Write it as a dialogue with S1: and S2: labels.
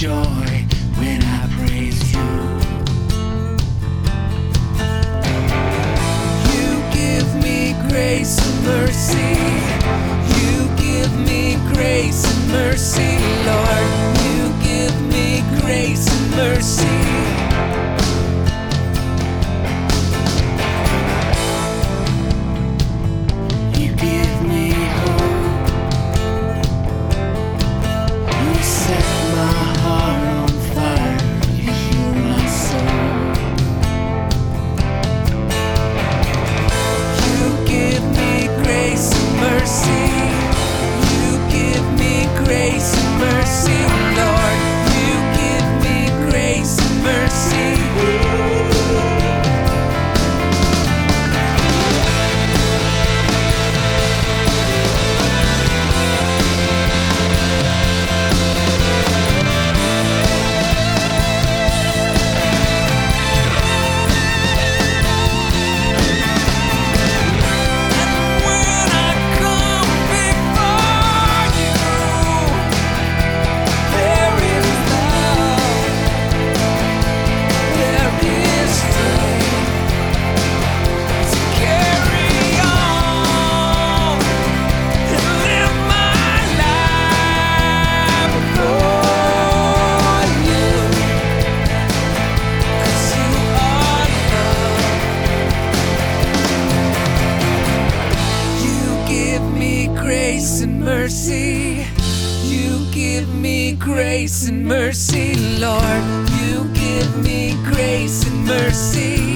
S1: joy when I praise you. You give me grace and mercy. You give me grace and mercy, Lord. Mercy. You give me grace and mercy, Lord. You give me grace and mercy.